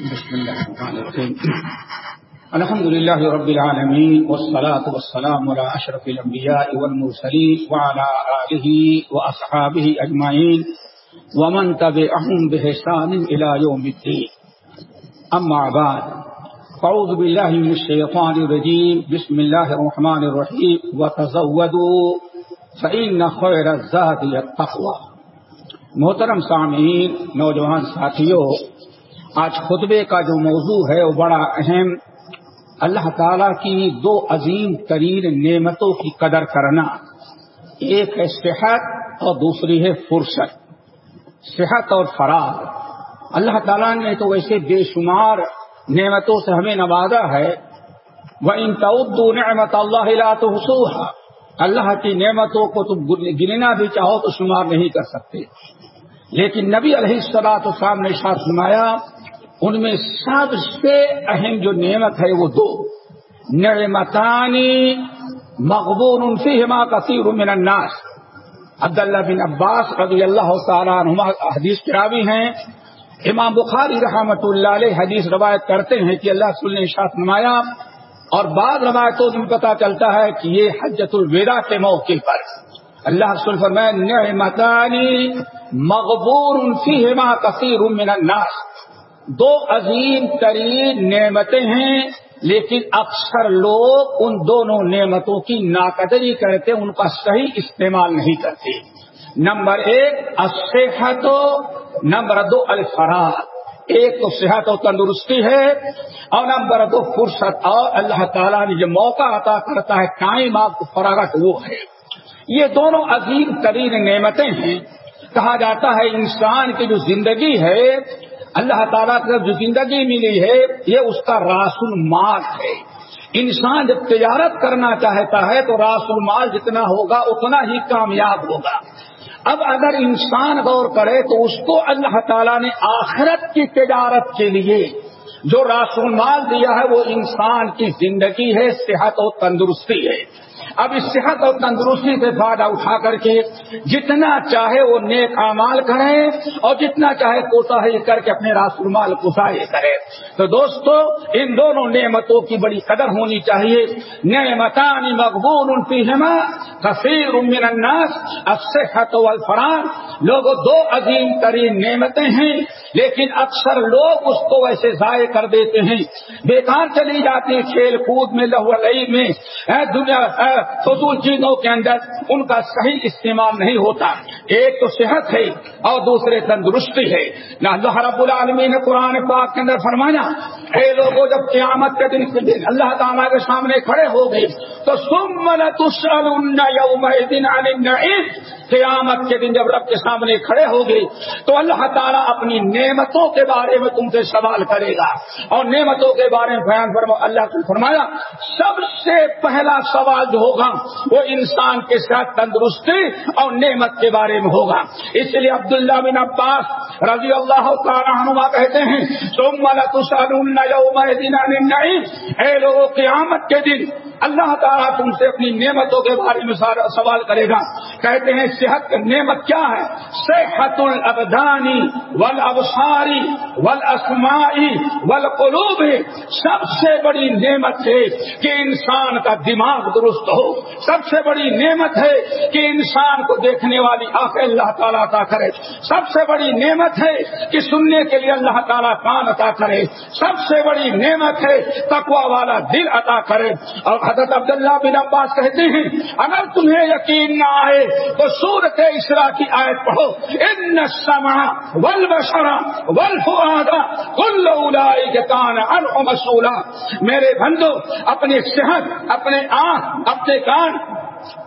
بسم الله الرحمن الرحيم. الحمد لله رب العالمين، والصلاة والسلام على أشرف الأنبياء والمرسلين وعلى آله وأصحابه أجمعين، ومن تبعهم بحسان إلى يوم الدين. أما بعد فعوذ بالله من الشيطان الرجيم. بسم الله الرحمن الرحيم. وتزودوا، فإن خير الزاد التقوى. محترم سامعین، نوجوان ساتھیوں آج خطبے کا جو موضوع ہے وہ بڑا اہم۔ اللہ تعالی کی دو عظیم ترین نعمتوں کی قدر کرنا۔ ایک ہے صحت اور دوسری ہے فرصت۔ صحت اور فراغ۔ اللہ تعالیٰ نے تو ویسے بے شمار نعمتوں سے ہمیں نوازا ہے۔ وہ ان تعدو نعمت اللہ تو اللہ کی نعمتوں کو تم گننا بھی چاہو تو شمار نہیں کر سکتے۔ لیکن نبی علیہ السلاط صاحب نے ساتھ سنایا ان میں سب سے اہم جو نعمت ہے وہ دو۔ نعمتانی مقبول ان سے ہما کثیر من الناس۔ عبداللہ بن عباس رضی اللہ تعالیٰ عنہ حدیث راوی ہیں۔ امام بخاری رحمت اللہ علیہ حدیث روایت کرتے ہیں کہ اللہ رسول نے شاخ نمایا اور بعض روایتوں سے پتا چلتا ہے کہ یہ حجت الوداع کے موقع پر۔ اللہ رسول فرمائے نعمتانی مقبول ان سے ہما کثیر من الناس۔ دو عظیم ترین نعمتیں ہیں، لیکن اکثر لوگ ان دونوں نعمتوں کی ناقدری کرتے، ان کا صحیح استعمال نہیں کرتے۔ نمبر ایک صحت نمبر دو الفراغ ایک تو صحت و تندرستی ہے، اور نمبر دو، فرصت۔ اور اللہ تعالیٰ نے جو موقع عطا کرتا ہے، قائم آپ کو فراغت وہ ہے۔ یہ دونوں عظیم ترین نعمتیں ہیں۔ کہا جاتا ہے انسان کی جو زندگی ہے اللہ تعالیٰ کی جو زندگی ملی ہے، یہ اس کا راس المال ہے۔ انسان جب تجارت کرنا چاہتا ہے تو راس المال جتنا ہوگا، اتنا ہی کامیاب ہوگا۔ اب اگر انسان غور کرے تو اس کو اللہ تعالیٰ نے آخرت کی تجارت کے لیے جو راس المال دیا ہے، وہ انسان کی زندگی ہے، صحت و تندرستی ہے۔ اب اس صحت اور تندرستی سے فائدہ اٹھا کر کے جتنا چاہے وہ نیک امال کرے اور جتنا چاہے کوتا کر کے اپنے راس المال کو ضائع کرے تو دوستو، ان دونوں نعمتوں کی بڑی قدر ہونی چاہیے۔ نعمتان مقبول ان کی ہما کثیر من الناس، الصحت والفران لوگ دو عظیم ترین نعمتیں ہیں، لیکن اکثر لوگ اس کو ویسے ضائع کر دیتے ہیں۔ بیکار چلی جاتی ہیں کھیل کود میں، لہو لئی میں۔ دنیا فضول چیزوں کے اندر ان کا صحیح استعمال نہیں ہوتا۔ ایک تو صحت ہے اور دوسرے تندرستی ہے۔ نہ رب العالمین نے قرآن پاک کے اندر فرمایا اے لوگوں جب قیامت کے دن دن اللہ تعالیٰ کے سامنے کھڑے ہو گئے، تو سمن تسل یوم دن قیامت کے دن جب رب کے سامنے کھڑے ہو گئے، تو اللہ تعالیٰ اپنی نعمتوں کے بارے میں تم سے سوال کرے گا۔ اور نعمتوں کے بارے میں بیان فرما، اللہ کو فرمایا، سب سے پہلا سوال جو ہوگا، وہ انسان کے ساتھ تندرستی اور نعمت کے بارے میں ہوگا۔ اس لیے عبداللہ بن عباس رضی اللہ تعالیٰ کہتے ہیں سوم اے لوگوں قیامت کے دن اللہ تعالیٰ تم سے اپنی نعمتوں کے بارے میں سوال کرے گا۔ کہتے ہیں، صحت نعمت کیا ہے؟ صحت الابدانی ول ابساری ول اسمائی ول سب سے بڑی نعمت ہے کہ انسان کا دماغ درست ہو۔ سب سے بڑی نعمت ہے کہ انسان کو دیکھنے والی آنکھیں اللہ تعالیٰ عطا کرے۔ سب سے بڑی نعمت ہے کہ سننے کے لیے اللہ تعالیٰ کان عطا کرے۔ سب سے بڑی نعمت ہے تقوا والا دل عطا کرے۔ اور حضرت عبداللہ بن عباس کہتے ہیں، اگر تمہیں یقین نہ آئے تو سورت اسرا کی آیت پڑھو۔ ان سما ول بشرا ول فادا کل کان مسولہ میرے بندو، اپنی صحت، اپنے آنکھ، اپنے کان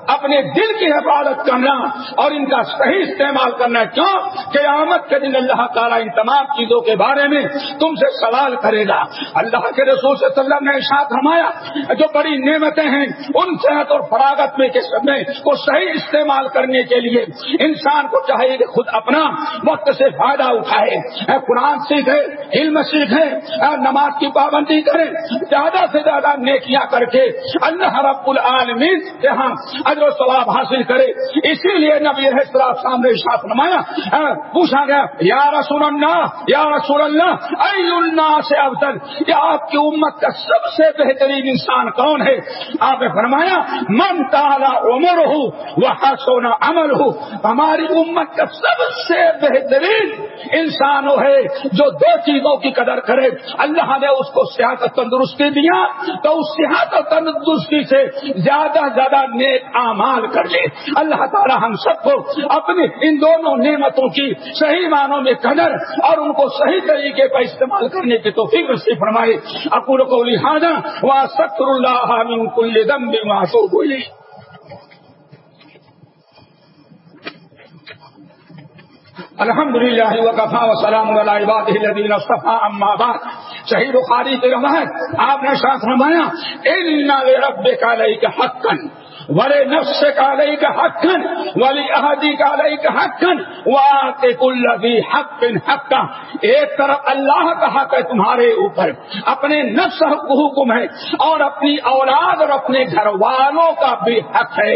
اپنے دل کی حفاظت کرنا اور ان کا صحیح استعمال کرنا کیوں؟ قیامت کے دن اللہ تعالیٰ ان تمام چیزوں کے بارے میں تم سے سوال کرے گا۔ اللہ کے رسول صلی اللہ علیہ وسلم نے ساتھ ہمایا جو بڑی نعمتیں ہیں، ان صحت اور فراغت میں کے میں کو صحیح استعمال کرنے کے لیے انسان کو چاہیے کہ خود اپنا وقت سے فائدہ اٹھائے۔ قرآن سیکھے علم سیکھے نماز کی پابندی کرے۔ زیادہ سے زیادہ نیکیاں کر کے اللہ رب العالمین ہاں اجر و ثواب حاصل کرے۔ اسی لیے نبی السلام سامنے شاپ نمایا ہاں، پوچھا گیا، یا رسول اللہ، یا رسول اللہ ای اللہ سے افضل یا آپ کی امت کا سب سے بہترین انسان کون ہے؟ آپ نے فرمایا، من تالا عمر ہو وہ سونا عمل ہو ہماری امت کا سب سے بہترین انسان وہ ہے جو دو چیزوں کی قدر کرے۔ اللہ نے اس کو صحت تندرستی دیا تو اس صحت اور تندرستی سے زیادہ زیادہ نیک اعمال کر لے۔ اللہ تعالی ہم سب کو اپنی ان دونوں نعمتوں کی صحیح معنوں میں قدر اور ان کو صحیح طریقے پر استعمال کرنے کی تو فکر سے فرمائے۔ اکور کو لہٰذا وہ ستر اللہ کل دم بھی معصوب ہوئی الحمد للہ وقفا وسلام الدین صفا اما بعد۔ صحیح بخاری کے روایت آپ نے ساتھ رمایا ان رب کا لئی کے حقن نفس کا لئی کا حقن ولی احدی کا لئی کا حقن ولی حق حق کا ایک طرف اللہ کا حق ہے تمہارے اوپر، اپنے نفس حکم ہے، اور اپنی اولاد اور اپنے گھر والوں کا بھی حق ہے۔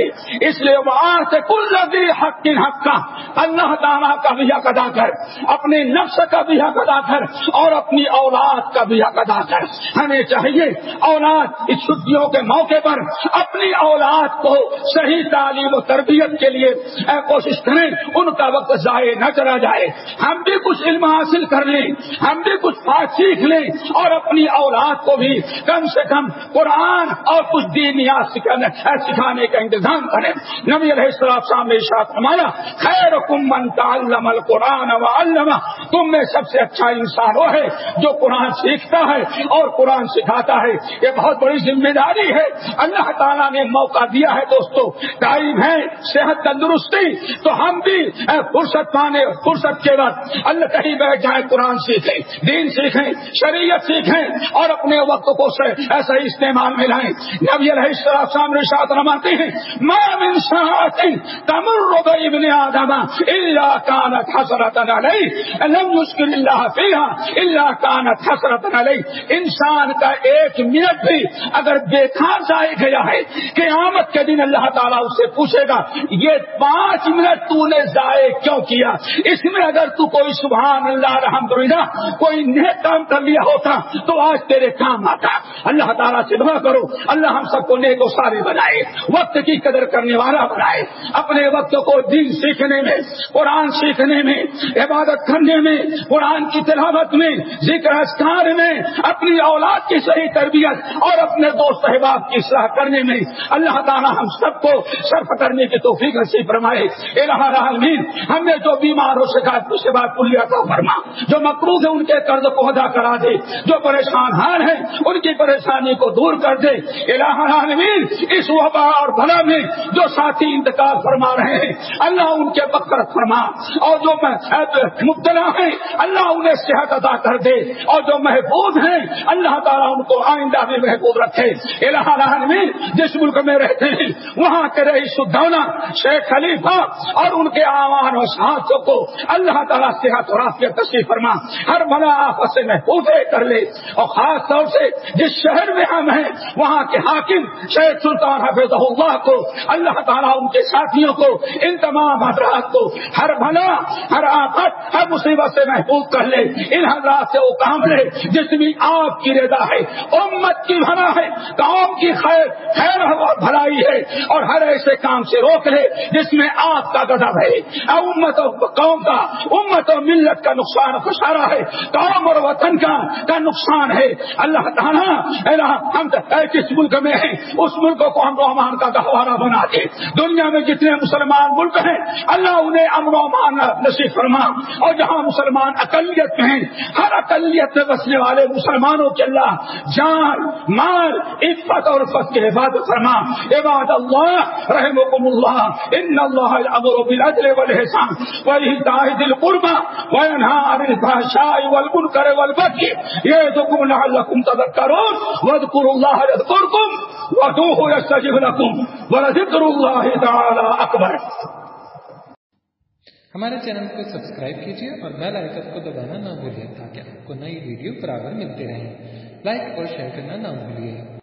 اس لیے وہاں سے کل بھی حق حق کا اللہ تعالیٰ کا بھی حق ادا کر، اپنے نفس کا بھی حق ادا کر، اور اپنی اولاد کا بھی حق ادا کر۔ ہمیں چاہیے اولاد اس چھٹیوں کے موقع پر اپنی اولاد کو صحیح تعلیم و تربیت کے لیے کوشش کریں، ان کا وقت ضائع نہ چلا جائے۔ ہم بھی کچھ علم حاصل کر لیں، ہم بھی کچھ بات سیکھ لیں اور اپنی اولاد کو بھی کم سے کم قرآن اور کچھ دینیات سکھانے کا انتظام کریں۔ نبی علیہ السلام سامنے ساتھ ہمارا خیر کمن تعلم القرآن و تم میں سب سے اچھا انسان وہ ہے جو قرآن سیکھتا ہے اور قرآن سکھاتا ہے۔ یہ بہت بڑی ذمہ داری ہے۔ اللہ تعالیٰ نے موقع دیا ہے دوستو ٹائم ہے، صحت تندرستی، تو ہم بھی فرصت پانے، فرصت کے وقت اللہ کہیں بیٹھ جائیں قرآن سیکھیں، دین سیکھیں، شریعت سیکھیں، اور اپنے وقت کو ایسا استعمال میں لائیں۔ نبی علیہ السلام رشاط رماتے ہیں مام انسان تمر ابن آدم اللہ کانت حسرت علیہ، لم يشکر اللہ فیہا اللہ کانت حسرت علیہ۔ انسان کا ایک منٹ بھی اگر بیکار جائے گیا ہے، قیامت کے دن اللہ تعالیٰ اس سے پوچھے گا، یہ پانچ منٹ تو نے ضائع کیوں کیا؟ اس میں اگر تو کوئی سبحان اللہ الحمد کوئی نیک کام کر لیا ہوتا، تو آج تیرے کام آتا. اللہ تعالیٰ سے دعا کرو۔ اللہ ہم سب کو نیک و سارے بنائے، وقت کی قدر کرنے والا بنائے۔ اپنے وقت کو دین سیکھنے میں، قرآن سیکھنے میں، عبادت کرنے میں، قرآن کی تلاوت میں، ذکر اسکار میں، اپنی اولاد کی صحیح تربیت اور اپنے دوست احباب کی اصلاح کرنے میں۔ اللہ تعالیٰ ہم سب کو صرف کرنے کی توفیق نصیب فرمائے۔ الہ العالمین، ہم نے جو بیمار ہو سکا اس کے بعد پلیا کا فرما، جو مقروض ہے ان کے قرض کو ادا کرا دے۔ جو پریشان ہار ہیں، ان کی پریشانی کو دور کر دے۔ الہ العالمین، اس وبا اور بھلا میں جو ساتھی انتقال فرما رہے ہیں، اللہ ان کے بکر فرما۔ اور جو مبتلا ہیں، اللہ انہیں صحت ادا کر دے۔ اور جو محفوظ ہیں، اللہ تعالیٰ ان کو آئندہ بھی محفوظ رکھے۔ الہ العالمین، جس ملک میں رہتے ہیں، وہاں کے رہی سدونا شیخ خلیفہ اور ان کے آوان و ساتھوں کو اللہ تعالیٰ صحت اور آفیت تشریف فرما۔ ہر بنا آفت سے محفوظ کر لے۔ اور خاص طور سے جس شہر میں ہم ہیں، وہاں کے حاکم شیخ سلطان حفیظ اللہ کو، اللہ تعالیٰ ان کے ساتھیوں کو، ان تمام حضرات کو، ہر بنا ہر آفت، ہر مصیبت سے محفوظ کر لے، ان حضرات سے وہ کام لے، جس میں آپ کی رضا ہے، امت کی بھلا ہے قوم کی خیر خیر اور بھلائی ہے، اور ہر ایسے کام سے روک لے، جس میں آپ کا گدب ہے۔ امت و قوم کا، امت و ملت کا نقصان خسارا ہے قوم اور وطن کا کا نقصان ہے۔ اللہ تعالیٰ ہم کس ملک میں ہیں؟ اس ملک کو ہم امان کا گہوارہ بنا دے دنیا میں جتنے مسلمان ملک ہیں، اللہ انہیں امن و امان نصیب فرما۔ اور جہاں مسلمان اقلیت میں ہیں، ہر اقلیت میں بسنے والے مسلمانوں کے اللہ جان، مال، عفت اور فت کی حفاظت فرما۔ عباد اللہ رحمكم اللہ۔ ان اللہ الامر بالعدل والاحسان۔ وايتاء ذي القربى وينهى عن الفحشاء والمنكر والبغي۔ يعظكم لعلكم تذكرون واذكروا ہمارے چینل کو سبسکرائب کیجیے اور بیل آئکن کو دبانا نہ بھولیے تاکہ آپ کو نئی ویڈیو برابر ملتے رہیں لائک اور شیئر کرنا نہ بھولیے۔